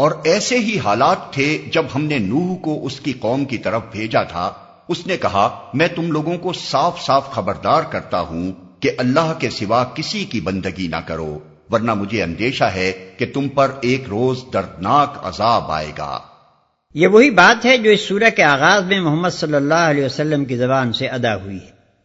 اور ایسے ہی حالات تھے جب ہم نے نوح کو اس کی قوم کی طرف بھیجا تھا۔ اس نے کہا، میں تم لوگوں کو صاف صاف خبردار کرتا ہوں کہ اللہ کے سوا کسی کی بندگی نہ کرو، ورنہ مجھے اندیشہ ہے کہ تم پر ایک روز دردناک عذاب آئے گا۔ یہ وہی بات ہے جو اس سورہ کے آغاز میں محمد صلی اللہ علیہ وسلم کی زبان سے ادا ہوئی ہے۔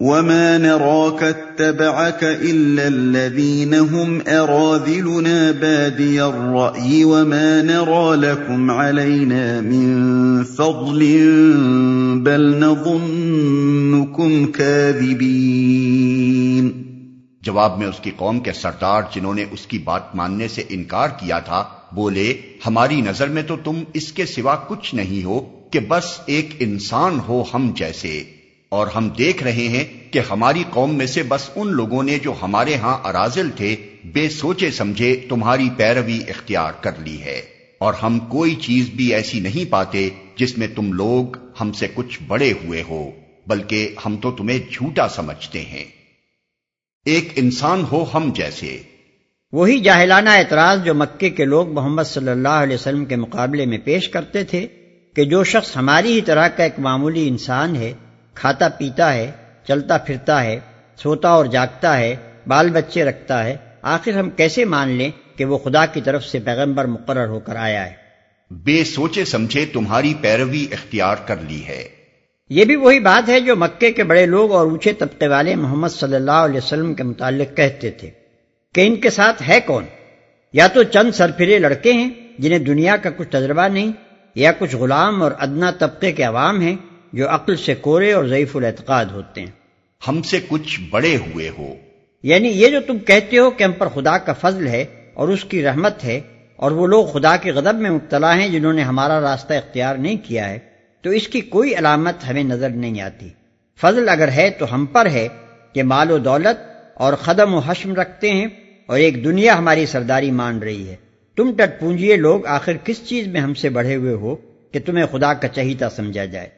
وما نراك اتبعك إلا الذين هم أراذلنا بادي الرأي وما نرى لكم علينا من فضل بل نظنكم كاذبين جواب میں اس کی قوم کے سردار جنہوں نے اس کی بات ماننے سے انکار کیا تھا، بولے، ہماری نظر میں تو تم اس کے سوا کچھ نہیں ہو کہ بس ایک انسان ہو ہم جیسے۔ اور ہم دیکھ رہے ہیں کہ ہماری قوم میں سے بس ان لوگوں نے جو ہمارے ہاں ارازل تھے، بے سوچے سمجھے تمہاری پیروی اختیار کر لی ہے۔ اور ہم کوئی چیز بھی ایسی نہیں پاتے جس میں تم لوگ ہم سے کچھ بڑے ہوئے ہو، بلکہ ہم تو تمہیں جھوٹا سمجھتے ہیں۔ ایک انسان ہو ہم جیسے۔ وہی جاہلانہ اعتراض جو مکے کے لوگ محمد صلی اللہ علیہ وسلم کے مقابلے میں پیش کرتے تھے کہ جو شخص ہماری ہی طرح کا ایک معمولی انسان ہے کھاتا پیتا ہے چلتا پھرتا ہے سوتا اور جاگتا ہے بال بچے رکھتا ہے۔ آخر ہم کیسے مان لیں کہ وہ خدا کی طرف سے پیغمبر مقرر ہو کر آیا ہے؟ بے سوچے سمجھے تمہاری پیروی اختیار کر لی ہے۔ یہ بھی وہی بات ہے جو مکے کے بڑے لوگ اور اونچے طبقے والے محمد صلی اللہ علیہ وسلم کے متعلق کہتے تھے کہ ان کے ساتھ ہے کون؟ یا تو چند سرفرے لڑکے ہیں جنہیں دنیا کا کچھ تجربہ نہیں یا کچھ غلام اور ادنا طبقے کے عوام ہیں جو عقل سے کورے اور ضعیف الاعتقاد ہوتے ہیں۔ ہم سے کچھ بڑے ہوئے ہو۔ یعنی یہ جو تم کہتے ہو کہ ہم پر خدا کا فضل ہے اور اس کی رحمت ہے اور وہ لوگ خدا کے غضب میں مبتلا ہیں جنہوں نے ہمارا راستہ اختیار نہیں کیا ہے تو اس کی کوئی علامت ہمیں نظر نہیں آتی۔ فضل اگر ہے تو ہم پر ہے کہ مال و دولت اور قدم و حشم رکھتے ہیں اور ایک دنیا ہماری سرداری مان رہی ہے۔ تم ٹٹ پونجیے لوگ آخر کس چیز میں ہم سے بڑھے ہوئے ہو کہ تمہیں خدا کا چہیتا سمجھا جائے؟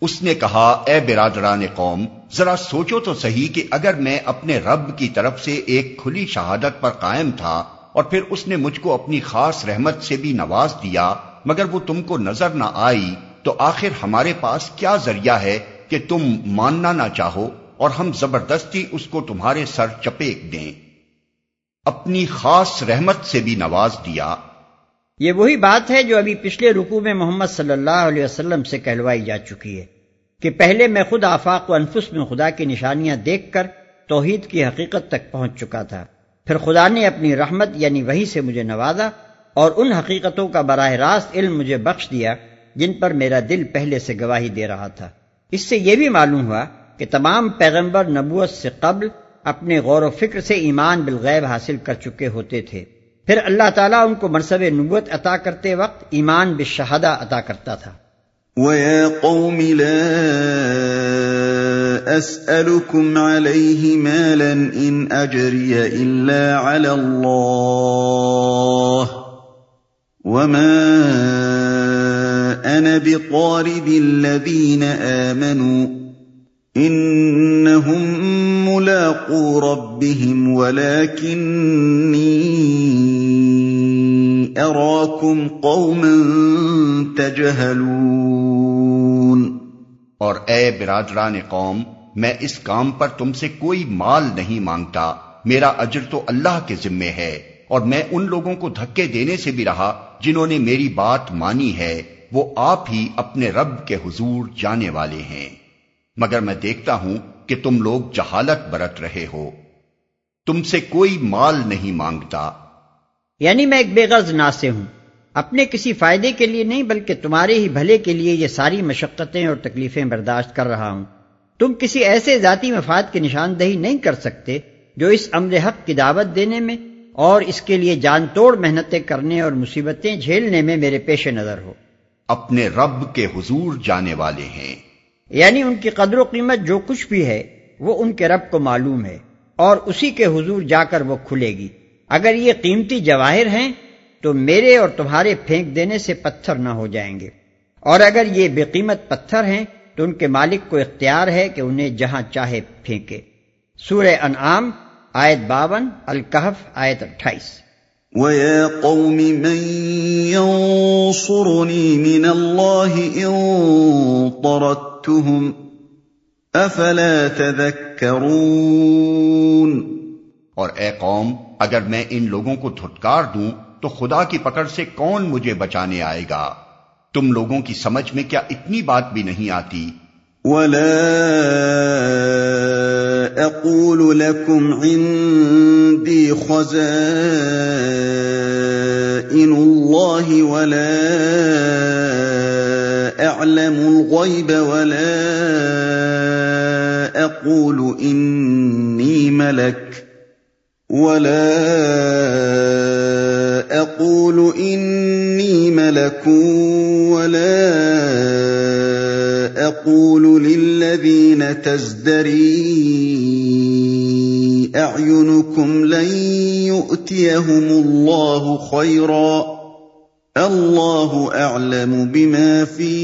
اس نے کہا، اے برادران قوم، ذرا سوچو تو صحیح کہ اگر میں اپنے رب کی طرف سے ایک کھلی شہادت پر قائم تھا اور پھر اس نے مجھ کو اپنی خاص رحمت سے بھی نواز دیا، مگر وہ تم کو نظر نہ آئی، تو آخر ہمارے پاس کیا ذریعہ ہے کہ تم ماننا نہ چاہو اور ہم زبردستی اس کو تمہارے سر چپیک دیں؟ اپنی خاص رحمت سے بھی نواز دیا۔ یہ وہی بات ہے جو ابھی پچھلے رکوع میں محمد صلی اللہ علیہ وسلم سے کہلوائی جا چکی ہے کہ پہلے میں خود آفاق و انفس میں خدا کی نشانیاں دیکھ کر توحید کی حقیقت تک پہنچ چکا تھا۔ پھر خدا نے اپنی رحمت یعنی وہی سے مجھے نوازا اور ان حقیقتوں کا براہ راست علم مجھے بخش دیا جن پر میرا دل پہلے سے گواہی دے رہا تھا۔ اس سے یہ بھی معلوم ہوا کہ تمام پیغمبر نبوت سے قبل اپنے غور و فکر سے ایمان بالغیب حاصل کر چکے ہوتے تھے۔ پھر اللہ تعالیٰ ان کو منصب نبوت عطا کرتے وقت ایمان بالشہادہ عطا کرتا تھا۔ وَيَا قَوْمِ لَا أَسْأَلُكُمْ عَلَيْهِ مَالًا إِنْ أَجْرِيَ إِلَّا عَلَى اللَّهِ وَمَا أَنَا بِطَارِدِ الَّذِينَ آمَنُوا إِنَّهُمْ مُلَاقُو رَبِّهِمْ وَلَكِنِّي اراکم قوما تجہلون۔ اور اے برادران قوم، میں اس کام پر تم سے کوئی مال نہیں مانگتا۔ میرا اجر تو اللہ کے ذمے ہے، اور میں ان لوگوں کو دھکے دینے سے بھی رہا جنہوں نے میری بات مانی ہے۔ وہ آپ ہی اپنے رب کے حضور جانے والے ہیں۔ مگر میں دیکھتا ہوں کہ تم لوگ جہالت برت رہے ہو۔ تم سے کوئی مال نہیں مانگتا۔ یعنی میں ایک بے غرض ناسے ہوں۔ اپنے کسی فائدے کے لیے نہیں بلکہ تمہارے ہی بھلے کے لیے یہ ساری مشقتیں اور تکلیفیں برداشت کر رہا ہوں۔ تم کسی ایسے ذاتی مفاد کی نشاندہی نہیں کر سکتے جو اس امر حق کی دعوت دینے میں اور اس کے لیے جان توڑ محنتیں کرنے اور مصیبتیں جھیلنے میں میرے پیش نظر ہو۔ اپنے رب کے حضور جانے والے ہیں۔ یعنی ان کی قدر و قیمت جو کچھ بھی ہے وہ ان کے رب کو معلوم ہے اور اسی کے حضور جا کر وہ کھلے گی۔ اگر یہ قیمتی جواہر ہیں، تو میرے اور تمہارے پھینک دینے سے پتھر نہ ہو جائیں گے۔ اور اگر یہ بے قیمت پتھر ہیں، تو ان کے مالک کو اختیار ہے کہ انہیں جہاں چاہے پھینکے۔ سورہ انعام، آیت باون الکحف آیت اٹھائیس۔ وَيَا قَوْمِ مَن يَنصُرُنِي مِنَ اللَّهِ إِن طَرَدتُّهُمْ أَفَلَا تَذَكَّرُونَ اور اے قوم، اگر میں ان لوگوں کو دھٹکار دوں، تو خدا کی پکڑ سے کون مجھے بچانے آئے گا؟ تم لوگوں کی سمجھ میں کیا اتنی بات بھی نہیں آتی؟ اقول لكم عندي خزائن الله ولا اعلم الغيب ولا اقول اني ملك ولا اقول انی ملک ولا اقول للذین تزدری اعینکم لن یؤتیہم اللہ خیرا اللہ اعلم بما فی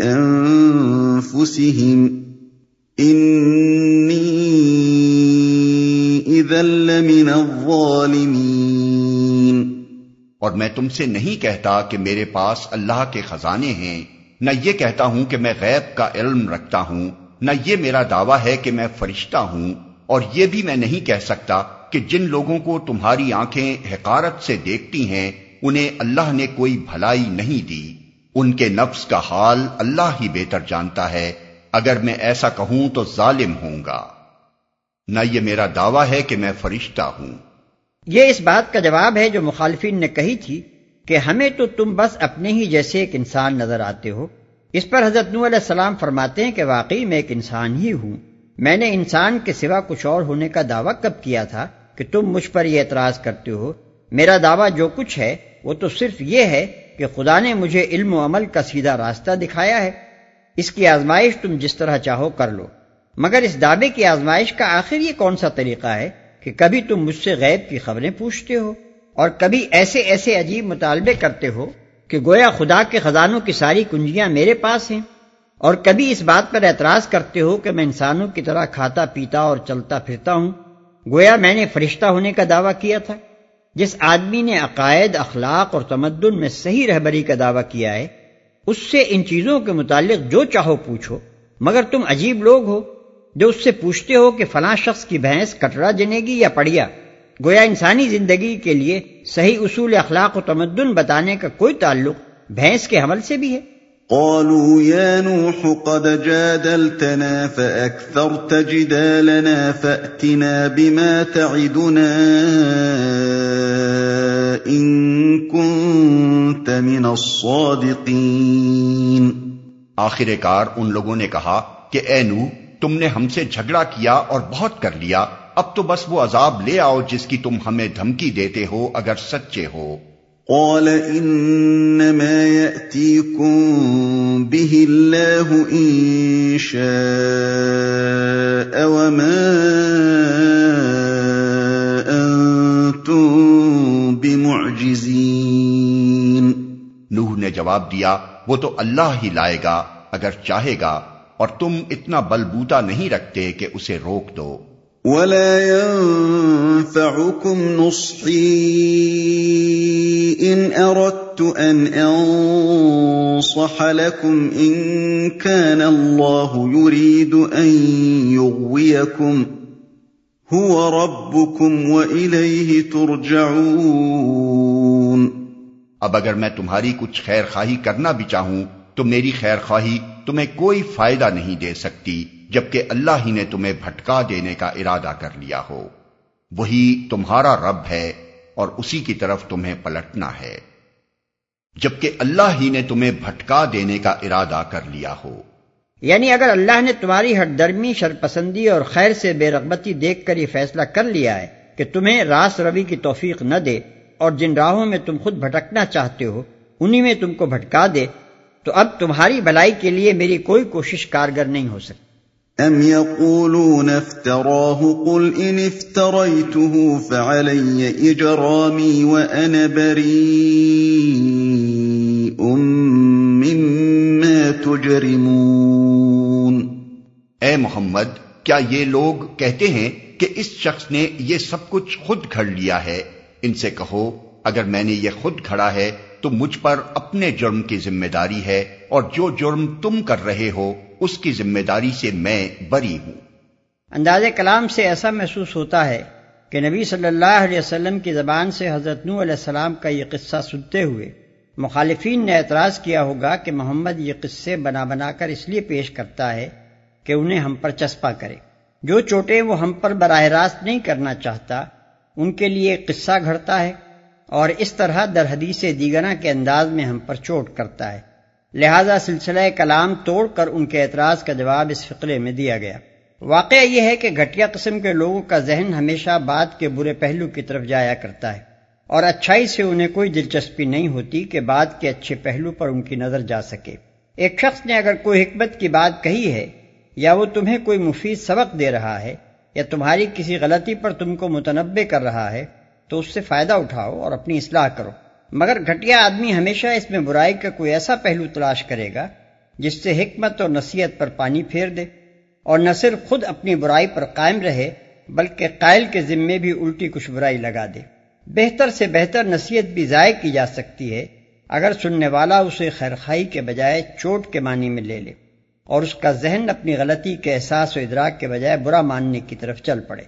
انفسهم انی لمن الظالمین اور میں تم سے نہیں کہتا کہ میرے پاس اللہ کے خزانے ہیں، نہ یہ کہتا ہوں کہ میں غیب کا علم رکھتا ہوں، نہ یہ میرا دعویٰ ہے کہ میں فرشتہ ہوں، اور یہ بھی میں نہیں کہہ سکتا کہ جن لوگوں کو تمہاری آنکھیں حقارت سے دیکھتی ہیں، انہیں اللہ نے کوئی بھلائی نہیں دی۔ ان کے نفس کا حال اللہ ہی بہتر جانتا ہے۔ اگر میں ایسا کہوں تو ظالم ہوں گا۔ نہ یہ میرا دعویٰ ہے کہ میں فرشتہ ہوں۔ یہ اس بات کا جواب ہے جو مخالفین نے کہی تھی کہ ہمیں تو تم بس اپنے ہی جیسے ایک انسان نظر آتے ہو۔ اس پر حضرت نو علیہ السلام فرماتے ہیں کہ واقعی میں ایک انسان ہی ہوں۔ میں نے انسان کے سوا کچھ اور ہونے کا دعویٰ کب کیا تھا کہ تم مجھ پر یہ اعتراض کرتے ہو؟ میرا دعویٰ جو کچھ ہے وہ تو صرف یہ ہے کہ خدا نے مجھے علم و عمل کا سیدھا راستہ دکھایا ہے۔ اس کی آزمائش تم جس طرح چاہو کر لو۔ مگر اس دعوے کی آزمائش کا آخر یہ کون سا طریقہ ہے کہ کبھی تم مجھ سے غیب کی خبریں پوچھتے ہو اور کبھی ایسے ایسے عجیب مطالبے کرتے ہو کہ گویا خدا کے خزانوں کی ساری کنجیاں میرے پاس ہیں اور کبھی اس بات پر اعتراض کرتے ہو کہ میں انسانوں کی طرح کھاتا پیتا اور چلتا پھرتا ہوں۔ گویا میں نے فرشتہ ہونے کا دعویٰ کیا تھا۔ جس آدمی نے عقائد، اخلاق اور تمدن میں صحیح رہبری کا دعویٰ کیا ہے، اس سے ان چیزوں کے متعلق جو چاہو پوچھو، مگر تم عجیب لوگ ہو۔ جو اس سے پوچھتے ہو کہ فلاں شخص کی بھینس کٹرا جنے گی یا پڑیا گویا انسانی زندگی کے لیے صحیح اصول اخلاق و تمدن بتانے کا کوئی تعلق بھینس کے حمل سے بھی ہے؟ قالوا يا نوح قد جادلتنا فأكثرت جدالنا فأتنا بما تعدنا إن كنت من الصادقين۔ آخر کار ان لوگوں نے کہا کہ اے نوح تم نے ہم سے جھگڑا کیا اور بہت کر لیا اب تو بس وہ عذاب لے آؤ جس کی تم ہمیں دھمکی دیتے ہو اگر سچے ہو۔ قال انما ياتيكم به الله ان شاء وما انتم بمعجزين نوح نے جواب دیا وہ تو اللہ ہی لائے گا اگر چاہے گا۔ اور تم اتنا بلبوتا نہیں رکھتے کہ اسے روک دو۔ ولا ينفعكم نصحي اردت أردت أن أنصح لكم إن كان الله يريد أن يغويكم هو ربكم وإليه ترجعون۔ اب اگر میں تمہاری کچھ خیر خواہی کرنا بھی چاہوں تو میری خیر خواہی تمہیں کوئی فائدہ نہیں دے سکتی جبکہ اللہ ہی نے تمہیں بھٹکا دینے کا ارادہ کر لیا ہو۔ وہی تمہارا رب ہے اور اسی کی طرف تمہیں پلٹنا ہے۔ جبکہ اللہ ہی نے تمہیں بھٹکا دینے کا ارادہ کر لیا ہو۔ یعنی اگر اللہ نے تمہاری ہٹ درمی، شرپسندی اور خیر سے بے رغبتی دیکھ کر یہ فیصلہ کر لیا ہے کہ تمہیں راس روی کی توفیق نہ دے اور جن راہوں میں تم خود بھٹکنا چاہتے ہو، انہی میں تم کو بھٹکا دے۔ تو اب تمہاری بھلائی کے لیے میری کوئی کوشش کارگر نہیں ہو سکتی۔ أم يقولون افتراه قل إن افتريته فعلي إجرامي وأنا بريء مما تجرمون۔ اے محمد کیا یہ لوگ کہتے ہیں کہ اس شخص نے یہ سب کچھ خود گھڑ لیا ہے؟ ان سے کہو اگر میں نے یہ خود کھڑا ہے تو مجھ پر اپنے جرم کی ذمہ داری ہے اور جو جرم تم کر رہے ہو، اس کی ذمہ داری سے میں بری ہوں۔ انداز کلام سے ایسا محسوس ہوتا ہے کہ نبی صلی اللہ علیہ وسلم کی زبان سے حضرت نو علیہ السلام کا یہ قصہ سنتے ہوئے مخالفین نے اعتراض کیا ہوگا کہ محمد یہ قصے بنا بنا کر اس لیے پیش کرتا ہے کہ انہیں ہم پر چسپا کرے۔ جو چوٹیں وہ ہم پر براہ راست نہیں کرنا چاہتا، ان کے لیے قصہ گھڑتا ہے۔ اور اس طرح در حدیث دیگرہ کے انداز میں ہم پر چوٹ کرتا ہے۔ لہذا سلسلہ کلام توڑ کر ان کے اعتراض کا جواب اس فقرے میں دیا گیا۔ واقعہ یہ ہے کہ گھٹیا قسم کے لوگوں کا ذہن ہمیشہ بات کے برے پہلو کی طرف جایا کرتا ہے اور اچھائی سے انہیں کوئی دلچسپی نہیں ہوتی کہ بات کے اچھے پہلو پر ان کی نظر جا سکے۔ ایک شخص نے اگر کوئی حکمت کی بات کہی ہے یا وہ تمہیں کوئی مفید سبق دے رہا ہے یا تمہاری کسی غلطی پر تم کو متنبع کر رہا ہے تو اس سے فائدہ اٹھاؤ اور اپنی اصلاح کرو۔ مگر گھٹیا آدمی ہمیشہ اس میں برائی کا کوئی ایسا پہلو تلاش کرے گا جس سے حکمت اور نصیحت پر پانی پھیر دے اور نہ صرف خود اپنی برائی پر قائم رہے بلکہ قائل کے ذمے بھی الٹی کچھ برائی لگا دے۔ بہتر سے بہتر نصیحت بھی ضائع کی جا سکتی ہے اگر سننے والا اسے خیرخائی کے بجائے چوٹ کے معنی میں لے لے اور اس کا ذہن اپنی غلطی کے احساس و ادراک کے بجائے برا ماننے کی طرف چل پڑے۔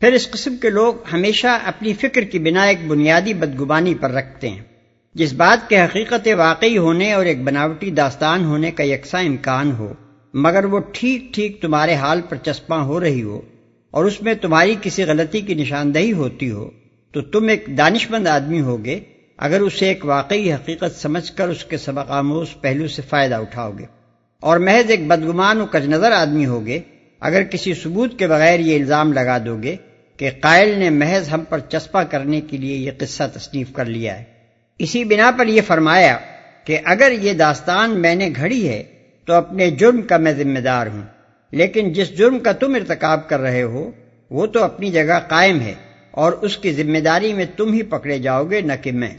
پھر اس قسم کے لوگ ہمیشہ اپنی فکر کی بنا ایک بنیادی بدگبانی پر رکھتے ہیں۔ جس بات کے حقیقت واقعی ہونے اور ایک بناوٹی داستان ہونے کا یکساں امکان ہو، مگر وہ ٹھیک ٹھیک تمہارے حال پر چسپاں ہو رہی ہو اور اس میں تمہاری کسی غلطی کی نشاندہی ہوتی ہو، تو تم ایک دانش مند آدمی ہوگے۔ اگر اسے ایک واقعی حقیقت سمجھ کر اس کے سبق آموز پہلو سے فائدہ اٹھاؤ گے اور محض ایک بدگمان و کج نظر آدمی ہوگے، اگر کسی ثبوت کے بغیر یہ الزام لگا دو گے کہ قائل نے محض ہم پر چسپا کرنے کے لیے یہ قصہ تصنیف کر لیا ہے۔ اسی بنا پر یہ فرمایا کہ اگر یہ داستان میں نے گھڑی ہے تو اپنے جرم کا میں ذمہ دار ہوں، لیکن جس جرم کا تم ارتکاب کر رہے ہو، وہ تو اپنی جگہ قائم ہے اور اس کی ذمہ داری میں تم ہی پکڑے جاؤ گے، نہ کہ میں۔